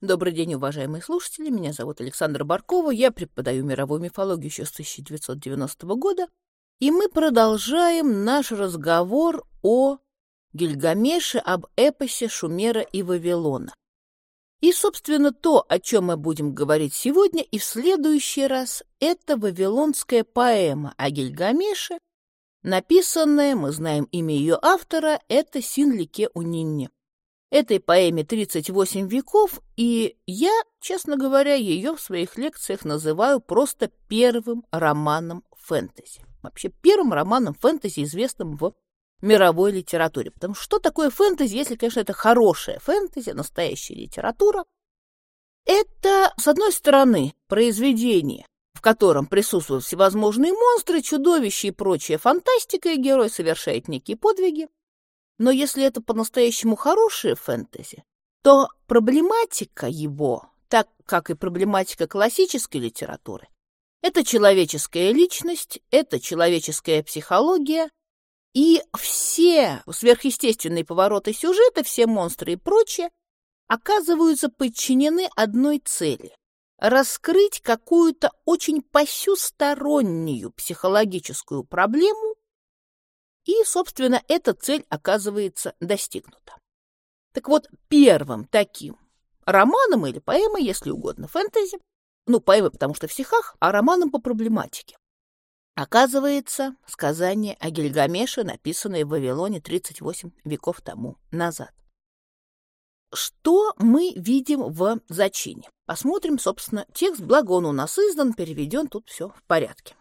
Добрый день, уважаемые слушатели. Меня зовут Александра Баркова. Я преподаю мировую мифологию еще с 1990 года. И мы продолжаем наш разговор о Гильгамеше, об эпосе Шумера и Вавилона. И, собственно, то, о чем мы будем говорить сегодня и в следующий раз, это вавилонская поэма о Гильгамеше, написанная, мы знаем имя ее автора, это Синлике Унинни. Этой поэме 38 веков, и я, честно говоря, ее в своих лекциях называю просто первым романом фэнтези. Вообще первым романом фэнтези, известным в мировой литературе. Потому что что такое фэнтези, если, конечно, это хорошая фэнтези, настоящая литература? Это, с одной стороны, произведение, в котором присутствуют всевозможные монстры, чудовища и прочая фантастика, и герой совершает некие подвиги. Но если это по-настоящему хорошее фэнтези, то проблематика его, так как и проблематика классической литературы, это человеческая личность, это человеческая психология, и все сверхъестественные повороты сюжета, все монстры и прочее, оказываются подчинены одной цели — раскрыть какую-то очень посюстороннюю психологическую проблему, и, собственно, эта цель оказывается достигнута. Так вот, первым таким романом или поэмой, если угодно, фэнтези, ну, поэмой, потому что в стихах, а романом по проблематике, оказывается сказание о Гильгамеше, написанное в Вавилоне 38 веков тому назад. Что мы видим в зачине? Посмотрим, собственно, текст, благо он у нас издан, переведен, тут все в порядке.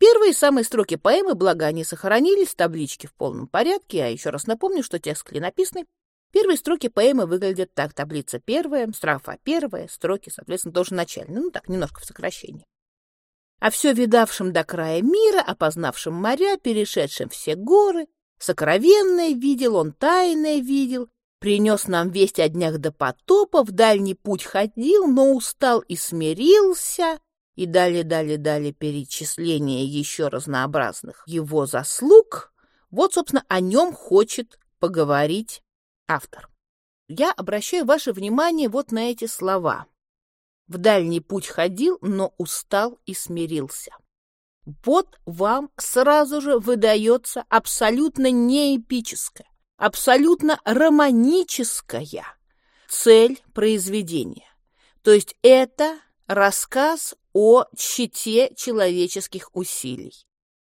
Первые самые строки поэмы, благо они сохранились в табличке в полном порядке, а еще раз напомню, что текст клинописный. Первые строки поэмы выглядят так. Таблица первая, строфа первая, строки, соответственно, тоже начальные. Ну так, немножко в сокращении. А все видавшим до края мира, опознавшим моря, перешедшим все горы, сокровенное видел он, тайное видел, принес нам весть о днях до потопа, в дальний путь ходил, но устал и смирился, и далее-далее-далее перечисление еще разнообразных его заслуг, вот, собственно, о нем хочет поговорить автор. Я обращаю ваше внимание вот на эти слова. В дальний путь ходил, но устал и смирился. Вот вам сразу же выдается абсолютно неэпическая, абсолютно романическая цель произведения. То есть это рассказ о щите человеческих усилий.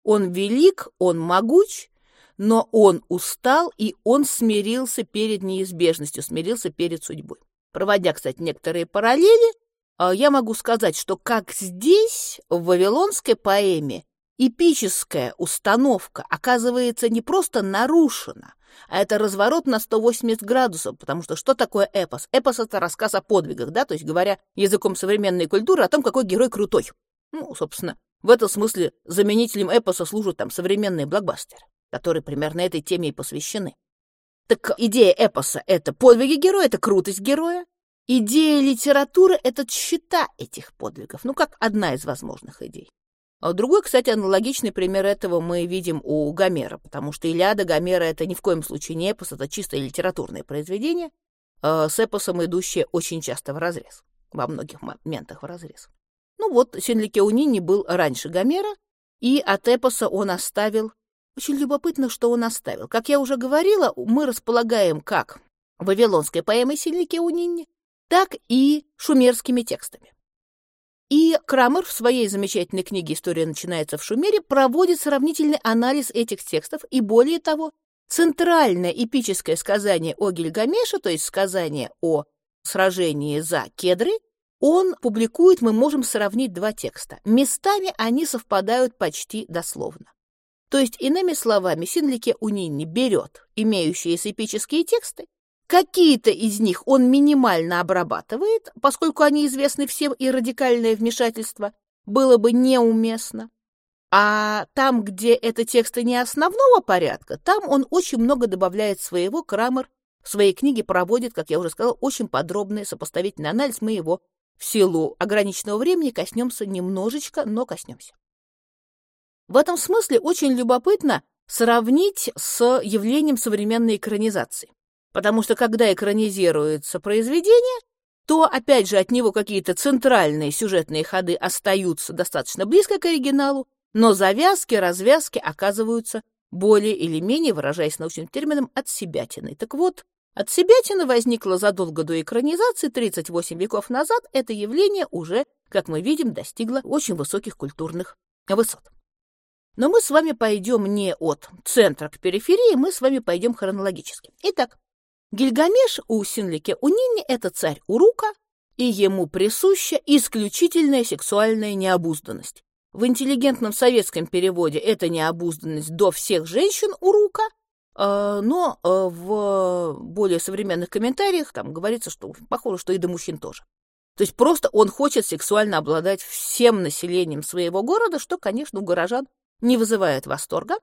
Он велик, он могуч, но он устал, и он смирился перед неизбежностью, смирился перед судьбой. Проводя, кстати, некоторые параллели, а, я могу сказать, что как здесь, в вавилонской поэме, эпическая установка оказывается не просто нарушена, а это разворот на 180 градусов, потому что что такое эпос? Эпос — это рассказ о подвигах, да, то есть говоря языком современной культуры о том, какой герой крутой. Ну, собственно, в этом смысле заменителем эпоса служат там современные блокбастеры, которые примерно этой теме и посвящены. Так идея эпоса — это подвиги героя, это крутость героя. Идея литературы — это чита этих подвигов, ну, как одна из возможных идей. А другой, кстати, аналогичный пример этого мы видим у Гомера, потому что Илиада Гомера — это ни в коем случае не эпос, это чисто литературное произведение, э, с эпосом идущее очень часто в разрез, во многих моментах в разрез. Ну вот, Синликеунини был раньше Гомера, и от эпоса он оставил... Очень любопытно, что он оставил. Как я уже говорила, мы располагаем как вавилонской поэмой Синликеунини, так и шумерскими текстами. И Крамер в своей замечательной книге «История начинается в Шумере» проводит сравнительный анализ этих текстов и, более того, центральное эпическое сказание о Гильгамеше, то есть сказание о сражении за кедры, он публикует, мы можем сравнить два текста. Местами они совпадают почти дословно. То есть, иными словами, Синлике Унинни берет имеющиеся эпические тексты Какие-то из них он минимально обрабатывает, поскольку они известны всем, и радикальное вмешательство было бы неуместно. А там, где это тексты не основного порядка, там он очень много добавляет своего. Крамер в своей книге проводит, как я уже сказала, очень подробный сопоставительный анализ. Мы его в силу ограниченного времени коснемся немножечко, но коснемся. В этом смысле очень любопытно сравнить с явлением современной экранизации. Потому что когда экранизируется произведение, то, опять же, от него какие-то центральные сюжетные ходы остаются достаточно близко к оригиналу, но завязки, развязки оказываются более или менее, выражаясь научным термином, отсебятиной. Так вот, отсебятина возникла задолго до экранизации, 38 веков назад. Это явление уже, как мы видим, достигло очень высоких культурных высот. Но мы с вами пойдем не от центра к периферии, мы с вами пойдем хронологически. Итак, Гильгамеш у Синлике Унини – это царь Урука, и ему присуща исключительная сексуальная необузданность. В интеллигентном советском переводе это необузданность до всех женщин Урука, а, но а, в более современных комментариях там говорится, что похоже, что и до мужчин тоже. То есть просто он хочет сексуально обладать всем населением своего города, что, конечно, у горожан не вызывает восторга.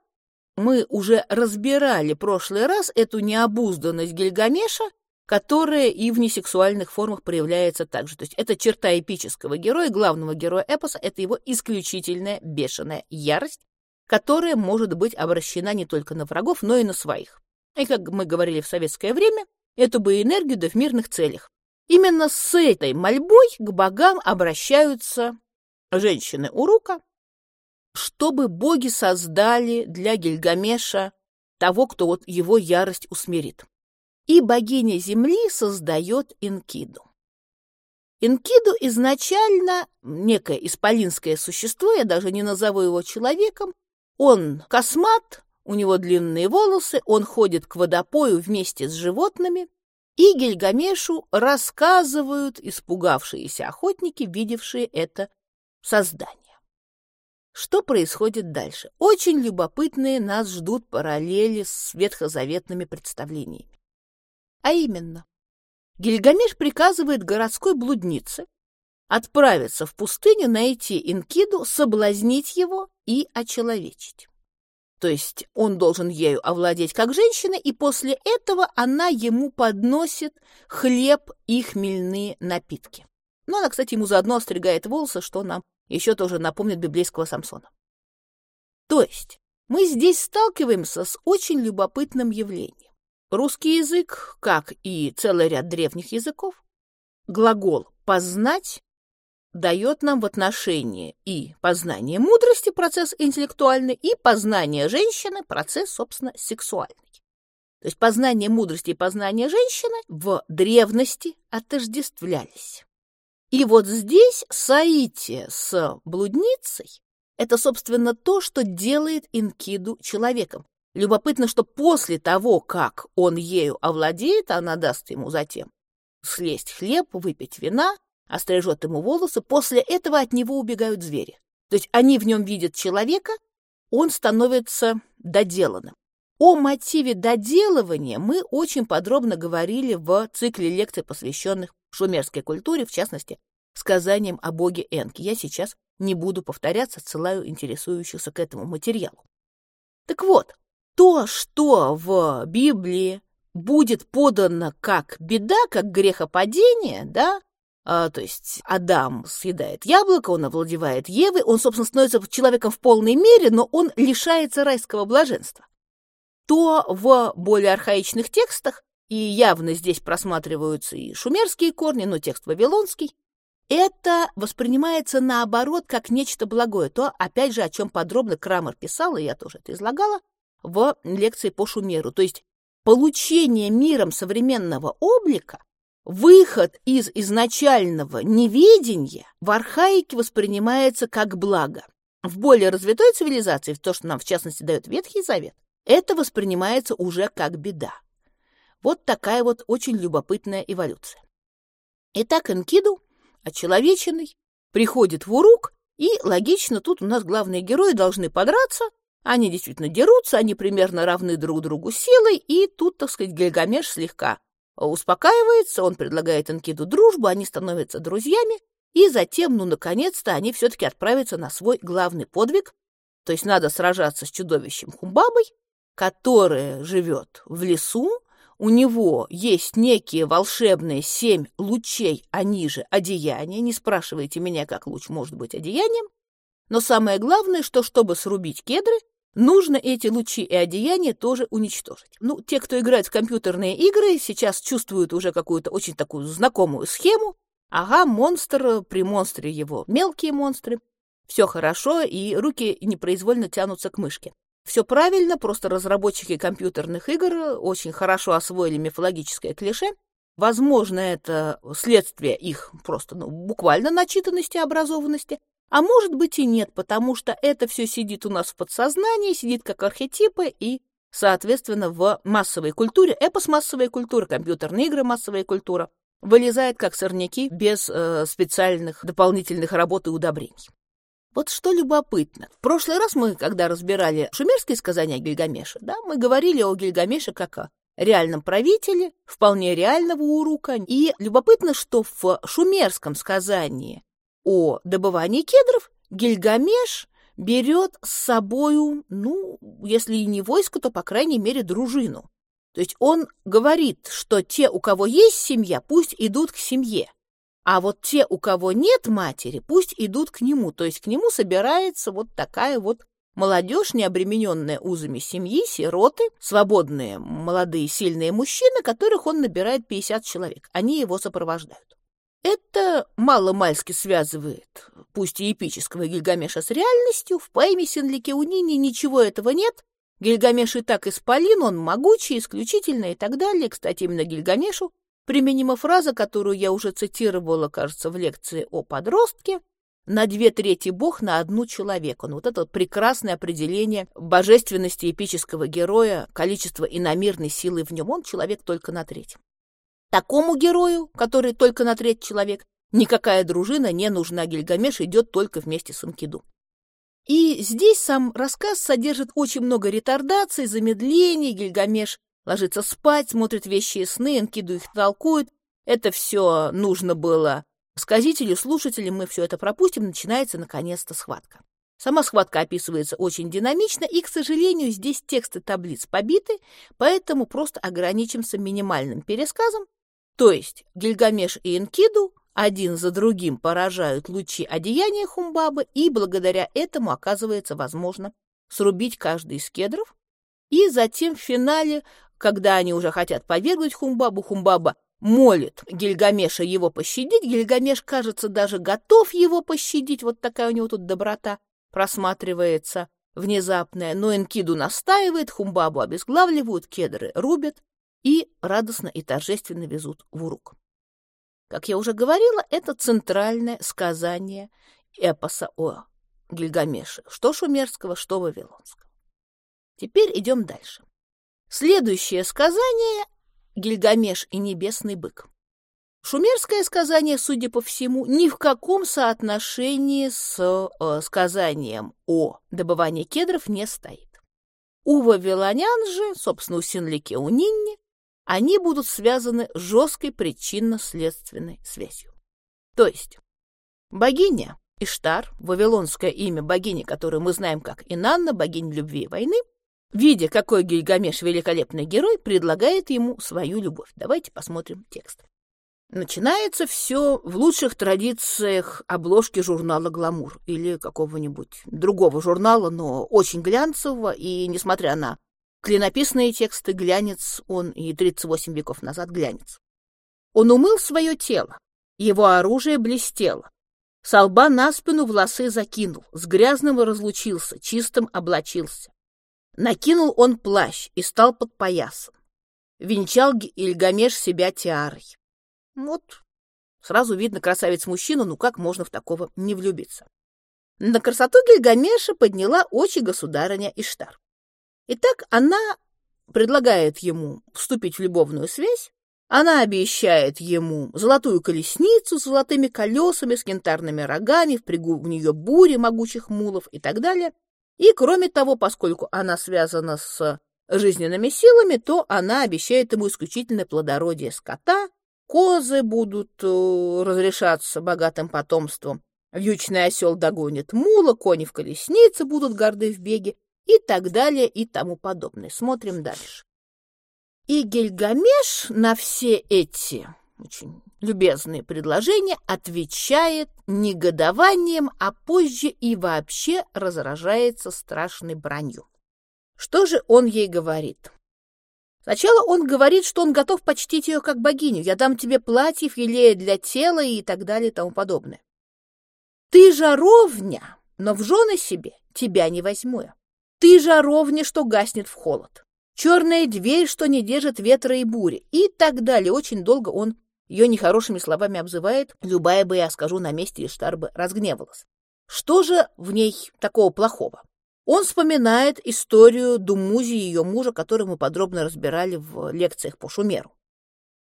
Мы уже разбирали прошлый раз эту необузданность Гильгамеша, которая и в несексуальных формах проявляется также. То есть это черта эпического героя, главного героя эпоса, это его исключительная бешеная ярость, которая может быть обращена не только на врагов, но и на своих. И, как мы говорили в советское время, эту бы энергию да в мирных целях. Именно с этой мольбой к богам обращаются женщины Урука, чтобы боги создали для Гильгамеша того, кто вот его ярость усмирит. И богиня земли создает Инкиду. Инкиду изначально некое исполинское существо, я даже не назову его человеком. Он космат, у него длинные волосы, он ходит к водопою вместе с животными, и Гильгамешу рассказывают испугавшиеся охотники, видевшие это создание. Что происходит дальше? Очень любопытные нас ждут параллели с ветхозаветными представлениями. А именно, Гильгамеш приказывает городской блуднице отправиться в пустыню, найти Инкиду, соблазнить его и очеловечить. То есть он должен ею овладеть как женщина, и после этого она ему подносит хлеб и хмельные напитки. Ну, она, кстати, ему заодно остригает волосы, что нам еще тоже напомнит библейского Самсона. То есть мы здесь сталкиваемся с очень любопытным явлением. Русский язык, как и целый ряд древних языков, глагол «познать» дает нам в отношении и познания мудрости, процесс интеллектуальный, и познания женщины, процесс, собственно, сексуальный. То есть познание мудрости и познание женщины в древности отождествлялись. И вот здесь соитие с блудницей – это, собственно, то, что делает Инкиду человеком. Любопытно, что после того, как он ею овладеет, она даст ему затем слезть хлеб, выпить вина, острижет ему волосы, после этого от него убегают звери. То есть они в нем видят человека, он становится доделанным. О мотиве доделывания мы очень подробно говорили в цикле лекций, посвященных шумерской культуре, в частности, сказанием о боге Энки. Я сейчас не буду повторяться, ссылаю интересующихся к этому материалу. Так вот, то, что в Библии будет подано как беда, как грехопадение, да, а, то есть Адам съедает яблоко, он овладевает Евой, он, собственно, становится человеком в полной мере, но он лишается райского блаженства. То в более архаичных текстах, и явно здесь просматриваются и шумерские корни, но текст вавилонский, это воспринимается наоборот как нечто благое. То, опять же, о чем подробно Крамер писал, и я тоже это излагала, в лекции по Шумеру. То есть получение миром современного облика, выход из изначального неведения в архаике воспринимается как благо. В более развитой цивилизации, то, что нам в частности дает Ветхий Завет, это воспринимается уже как беда. Вот такая вот очень любопытная эволюция. Итак, Энкиду очеловеченный, приходит в урук, и логично, тут у нас главные герои должны подраться, они действительно дерутся, они примерно равны друг другу силой, и тут, так сказать, Гильгамеш слегка успокаивается, он предлагает Энкиду дружбу, они становятся друзьями, и затем, ну, наконец-то, они все-таки отправятся на свой главный подвиг, то есть надо сражаться с чудовищем Хумбабой, которое живет в лесу, у него есть некие волшебные семь лучей, они же одеяния. Не спрашивайте меня, как луч может быть одеянием. Но самое главное, что чтобы срубить кедры, нужно эти лучи и одеяния тоже уничтожить. Ну, те, кто играет в компьютерные игры, сейчас чувствуют уже какую-то очень такую знакомую схему. Ага, монстр при монстре его. Мелкие монстры. Все хорошо, и руки непроизвольно тянутся к мышке. Все правильно, просто разработчики компьютерных игр очень хорошо освоили мифологическое клише. Возможно, это следствие их просто, ну, буквально начитанности, образованности. А может быть и нет, потому что это все сидит у нас в подсознании, сидит как архетипы и, соответственно, в массовой культуре, эпос массовая культура, компьютерные игры массовая культура, вылезает как сорняки без э, специальных дополнительных работ и удобрений. Вот что любопытно. В прошлый раз мы, когда разбирали шумерские сказания Гильгамеша, да, мы говорили о Гильгамеше как о реальном правителе, вполне реального урука. И любопытно, что в шумерском сказании о добывании кедров Гильгамеш берет с собою, ну, если и не войско, то, по крайней мере, дружину. То есть он говорит, что те, у кого есть семья, пусть идут к семье. А вот те, у кого нет матери, пусть идут к нему. То есть к нему собирается вот такая вот молодежь, не обремененная узами семьи, сироты, свободные молодые сильные мужчины, которых он набирает 50 человек. Они его сопровождают. Это мало-мальски связывает, пусть и эпического Гильгамеша с реальностью. В поэме Синликеунини ничего этого нет. Гильгамеш и так исполин, он могучий, исключительный и так далее. Кстати, именно Гильгамешу применима фраза, которую я уже цитировала, кажется, в лекции о подростке, на две трети Бог на одну человека. Ну, вот это вот прекрасное определение божественности эпического героя, количество иномирной силы в нем. Он человек только на треть. Такому герою, который только на треть человек, никакая дружина не нужна. Гильгамеш идет только вместе с Анкиду. И здесь сам рассказ содержит очень много ретардаций, замедлений. Гильгамеш ложится спать, смотрит вещи и сны, Энкиду их толкует. Это все нужно было сказителю, слушателю, мы все это пропустим, начинается наконец-то схватка. Сама схватка описывается очень динамично, и, к сожалению, здесь тексты таблиц побиты, поэтому просто ограничимся минимальным пересказом. То есть Гильгамеш и Энкиду один за другим поражают лучи одеяния Хумбабы, и благодаря этому оказывается возможно срубить каждый из кедров, и затем в финале когда они уже хотят повергнуть Хумбабу, Хумбаба молит Гильгамеша его пощадить. Гильгамеш, кажется, даже готов его пощадить. Вот такая у него тут доброта просматривается внезапная. Но Энкиду настаивает, Хумбабу обезглавливают, кедры рубят и радостно и торжественно везут в Урук. Как я уже говорила, это центральное сказание эпоса о Гильгамеше, что шумерского, что вавилонского. Теперь идем дальше. Следующее сказание — Гильгамеш и небесный бык. Шумерское сказание, судя по всему, ни в каком соотношении с э, сказанием о добывании кедров не стоит. У вавилонян же, собственно, у Синлике, у Нинни, они будут связаны жесткой причинно-следственной связью. То есть богиня Иштар, вавилонское имя богини, которую мы знаем как Инанна, богиня любви и войны, Видя, какой Гильгамеш великолепный герой, предлагает ему свою любовь. Давайте посмотрим текст. Начинается все в лучших традициях обложки журнала «Гламур» или какого-нибудь другого журнала, но очень глянцевого, и, несмотря на клинописные тексты, глянец он и 38 веков назад глянец. Он умыл свое тело, его оружие блестело, с лба на спину волосы закинул, с грязным разлучился, чистым облачился. Накинул он плащ и стал под поясом. Венчал Ильгамеш себя тиарой. Вот, сразу видно красавец-мужчина, ну как можно в такого не влюбиться? На красоту Гильгамеша подняла очи государыня Иштар. Итак, она предлагает ему вступить в любовную связь, она обещает ему золотую колесницу с золотыми колесами, с кентарными рогами, впрягу в нее бури могучих мулов и так далее. И, кроме того, поскольку она связана с жизненными силами, то она обещает ему исключительное плодородие скота, козы будут э, разрешаться богатым потомством, вьючный осел догонит мула, кони в колеснице будут горды в беге и так далее и тому подобное. Смотрим дальше. И Гильгамеш на все эти очень любезные предложения, отвечает негодованием, а позже и вообще разражается страшной бранью. Что же он ей говорит? Сначала он говорит, что он готов почтить ее как богиню. Я дам тебе платьев, елея для тела и так далее и тому подобное. Ты жаровня, но в жены себе тебя не возьму я. Ты жаровня, что гаснет в холод. Черная дверь, что не держит ветра и бури. И так далее. Очень долго он ее нехорошими словами обзывает. Любая бы, я скажу, на месте Иштар бы разгневалась. Что же в ней такого плохого? Он вспоминает историю Думузи и ее мужа, которую мы подробно разбирали в лекциях по Шумеру.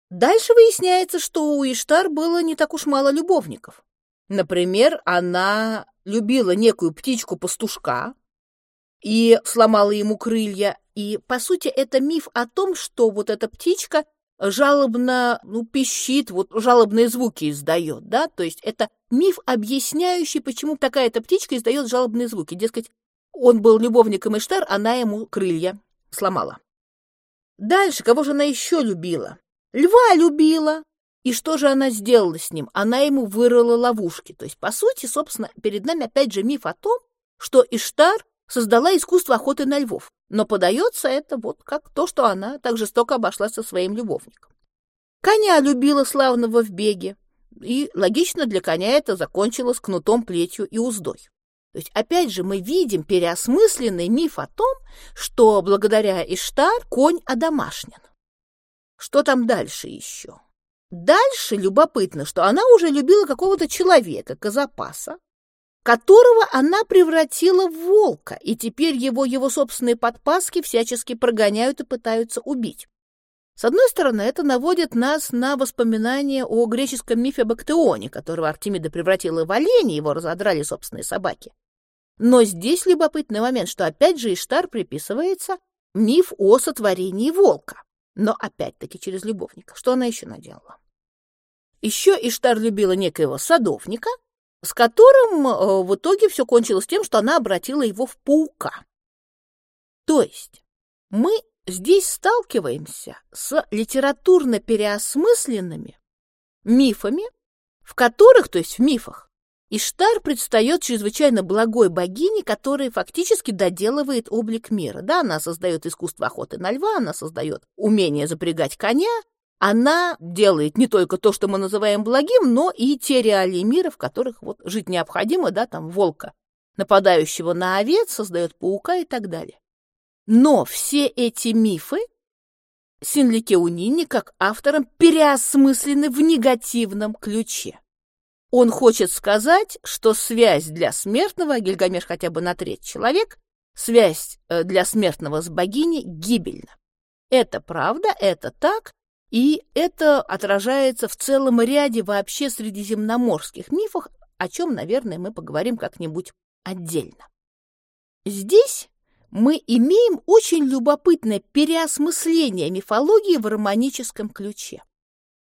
Дальше выясняется, что у Иштар было не так уж мало любовников. Например, она любила некую птичку-пастушка и сломала ему крылья. И, по сути, это миф о том, что вот эта птичка жалобно, ну, пищит, вот жалобные звуки издает, да, то есть это миф, объясняющий, почему такая-то птичка издает жалобные звуки. Дескать, он был любовником Иштар, она ему крылья сломала. Дальше, кого же она еще любила? Льва любила. И что же она сделала с ним? Она ему вырыла ловушки. То есть, по сути, собственно, перед нами опять же миф о том, что Иштар создала искусство охоты на львов. Но подается это вот как то, что она так жестоко обошлась со своим любовником. Коня любила славного в беге. И логично для коня это закончилось кнутом, плетью и уздой. То есть, опять же, мы видим переосмысленный миф о том, что благодаря Иштар конь одомашнен. Что там дальше еще? Дальше любопытно, что она уже любила какого-то человека, Казапаса, которого она превратила в волка, и теперь его его собственные подпаски всячески прогоняют и пытаются убить. С одной стороны, это наводит нас на воспоминания о греческом мифе об Актеоне, которого Артемида превратила в оленя, его разодрали собственные собаки. Но здесь любопытный момент, что опять же Иштар приписывается миф о сотворении волка. Но опять-таки через любовника. Что она еще наделала? Еще Иштар любила некоего садовника, с которым э, в итоге все кончилось тем, что она обратила его в паука. То есть мы здесь сталкиваемся с литературно переосмысленными мифами, в которых, то есть в мифах, Иштар предстает чрезвычайно благой богиней, которая фактически доделывает облик мира. Да, она создает искусство охоты на льва, она создает умение запрягать коня, она делает не только то, что мы называем благим, но и те реалии мира, в которых вот жить необходимо, да, там волка, нападающего на овец, создает паука и так далее. Но все эти мифы Синлике Унини как автором переосмыслены в негативном ключе. Он хочет сказать, что связь для смертного, Гильгамеш хотя бы на треть человек, связь э, для смертного с богиней гибельна. Это правда, это так, и это отражается в целом ряде вообще средиземноморских мифов, о чем, наверное, мы поговорим как-нибудь отдельно. Здесь мы имеем очень любопытное переосмысление мифологии в романическом ключе.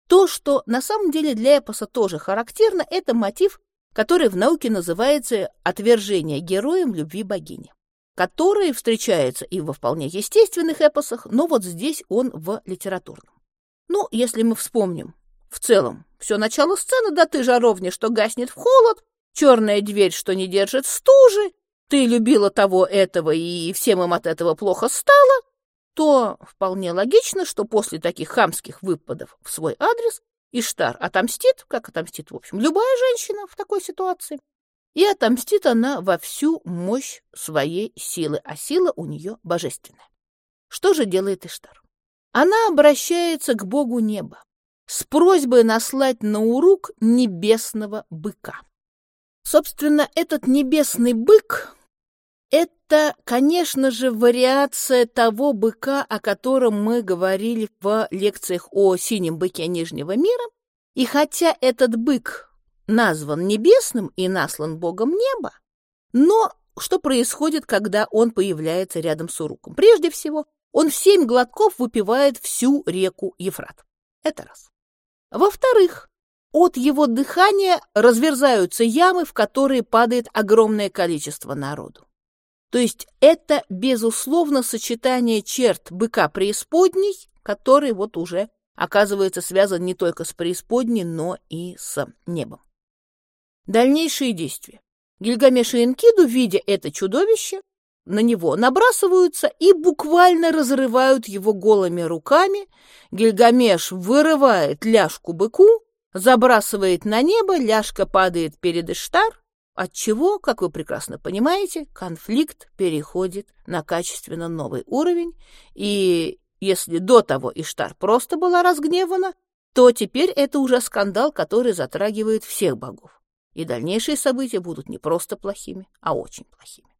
То, что на самом деле для эпоса тоже характерно, это мотив, который в науке называется «отвержение героем любви богини», который встречается и во вполне естественных эпосах, но вот здесь он в литературном. Ну, если мы вспомним, в целом, все начало сцены, да ты жаровня, что гаснет в холод, черная дверь, что не держит стужи, ты любила того этого, и всем им от этого плохо стало, то вполне логично, что после таких хамских выпадов в свой адрес Иштар отомстит, как отомстит, в общем, любая женщина в такой ситуации. И отомстит она во всю мощь своей силы, а сила у нее божественная. Что же делает Иштар? Она обращается к богу неба с просьбой наслать на урук небесного быка. Собственно, этот небесный бык это, конечно же, вариация того быка, о котором мы говорили в лекциях о синем быке Нижнего мира. И хотя этот бык назван небесным и наслан богом неба, но что происходит, когда он появляется рядом с Уруком? Прежде всего, он в семь глотков выпивает всю реку Ефрат. Это раз. Во-вторых, от его дыхания разверзаются ямы, в которые падает огромное количество народу. То есть это, безусловно, сочетание черт быка преисподней, который вот уже оказывается связан не только с преисподней, но и с небом. Дальнейшие действия. Гильгамеш и Энкиду, видя это чудовище, на него набрасываются и буквально разрывают его голыми руками. Гильгамеш вырывает ляжку быку, забрасывает на небо, ляжка падает перед Иштар, отчего, как вы прекрасно понимаете, конфликт переходит на качественно новый уровень, и если до того Иштар просто была разгневана, то теперь это уже скандал, который затрагивает всех богов. И дальнейшие события будут не просто плохими, а очень плохими.